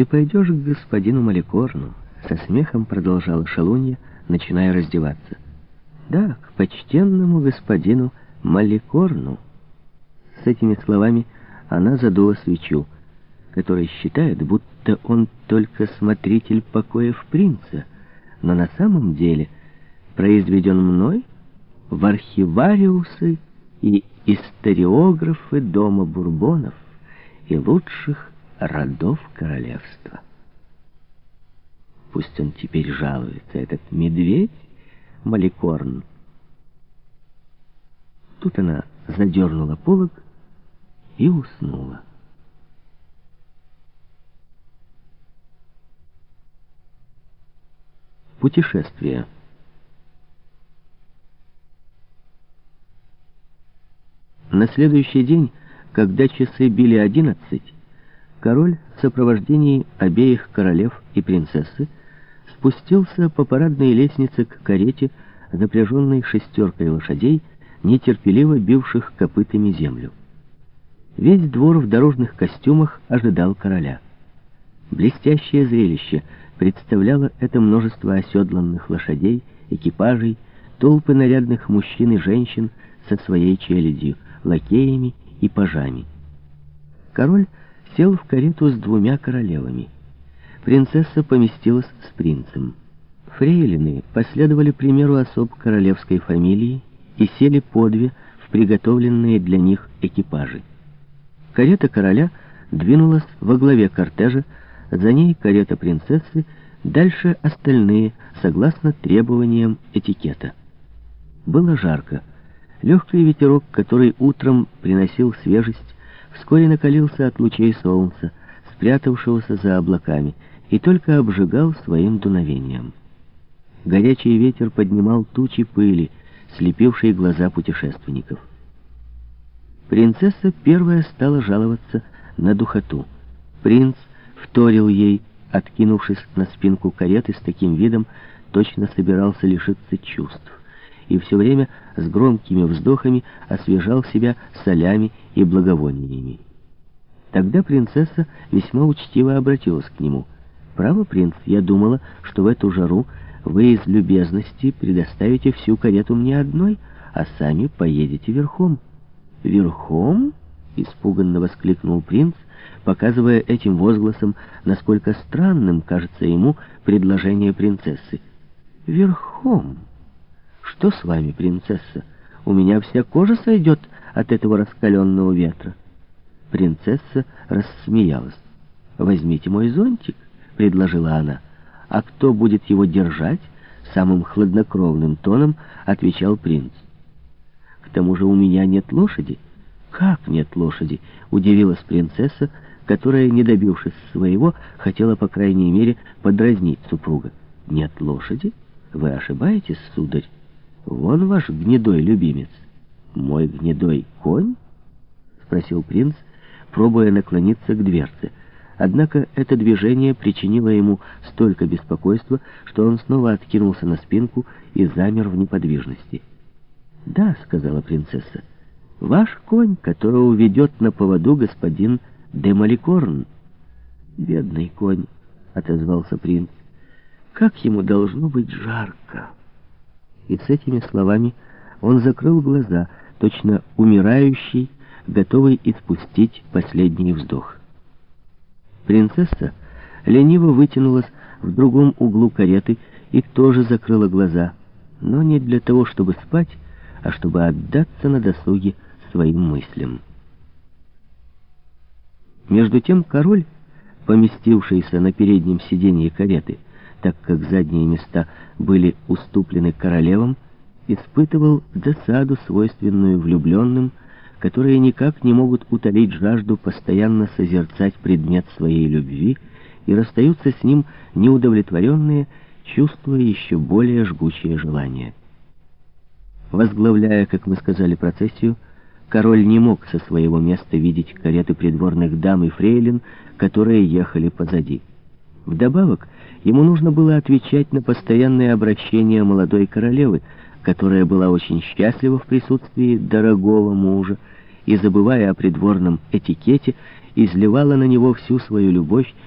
«Ты пойдешь к господину Маликорну?» Со смехом продолжала Шалунья, начиная раздеваться. «Да, к почтенному господину Маликорну». С этими словами она задула свечу, который считает, будто он только смотритель покоев принца, но на самом деле произведен мной в архивариусы и историографы дома Бурбонов и лучших родов королевства. Пусть он теперь жалуется, этот медведь Маликорн. Тут она задернула полог и уснула. Путешествие. На следующий день, когда часы били одиннадцать, король в сопровождении обеих королев и принцессы спустился по парадной лестнице к карете, запряженной шестеркой лошадей, нетерпеливо бивших копытами землю. Весь двор в дорожных костюмах ожидал короля. Блестящее зрелище представляло это множество оседланных лошадей, экипажей, толпы нарядных мужчин и женщин со своей челядью, лакеями и пажами. Король сел в карету с двумя королевами. Принцесса поместилась с принцем. Фрейлины последовали примеру особ королевской фамилии и сели по две в приготовленные для них экипажи. Карета короля двинулась во главе кортежа, за ней карета принцессы, дальше остальные, согласно требованиям этикета. Было жарко. Легкий ветерок, который утром приносил свежесть, вскоре накалился от лучей солнца, спрятавшегося за облаками, и только обжигал своим дуновением. Горячий ветер поднимал тучи пыли, слепившие глаза путешественников. Принцесса первая стала жаловаться на духоту. Принц вторил ей, откинувшись на спинку кареты с таким видом, точно собирался лишиться чувств, и все время с громкими вздохами освежал себя солями и благовониями. Тогда принцесса весьма учтиво обратилась к нему. «Право, принц, я думала, что в эту жару вы из любезности предоставите всю карету мне одной, а сами поедете верхом». «Верхом?» — испуганно воскликнул принц, показывая этим возгласом, насколько странным кажется ему предложение принцессы. «Верхом? Что с вами, принцесса? У меня вся кожа сойдет от этого раскаленного ветра». Принцесса рассмеялась. «Возьмите мой зонтик», — предложила она. «А кто будет его держать?» Самым хладнокровным тоном отвечал принц. К тому же у меня нет лошади. Как нет лошади? Удивилась принцесса, которая, не добившись своего, хотела, по крайней мере, подразнить супруга. Нет лошади? Вы ошибаетесь, сударь. Вон ваш гнедой любимец. Мой гнедой конь? Спросил принц, пробуя наклониться к дверце. Однако это движение причинило ему столько беспокойства, что он снова откинулся на спинку и замер в неподвижности. «Да», — сказала принцесса, — «ваш конь, которого ведет на поводу господин де Маликорн». «Бедный конь», — отозвался принц, — «как ему должно быть жарко». И с этими словами он закрыл глаза, точно умирающий, готовый испустить последний вздох. Принцесса лениво вытянулась в другом углу кареты и тоже закрыла глаза, но не для того, чтобы спать, а чтобы отдаться на досуге своим мыслям. Между тем король, поместившийся на переднем сиденье кареты, так как задние места были уступлены королевам, испытывал досаду, свойственную влюбленным, которые никак не могут утолить жажду постоянно созерцать предмет своей любви и расстаются с ним неудовлетворенные, чувствуя еще более жгучее желание. Возглавляя, как мы сказали, процессию, король не мог со своего места видеть кареты придворных дам и фрейлин, которые ехали позади. Вдобавок, ему нужно было отвечать на постоянные обращения молодой королевы, которая была очень счастлива в присутствии дорогого мужа и, забывая о придворном этикете, изливала на него всю свою любовь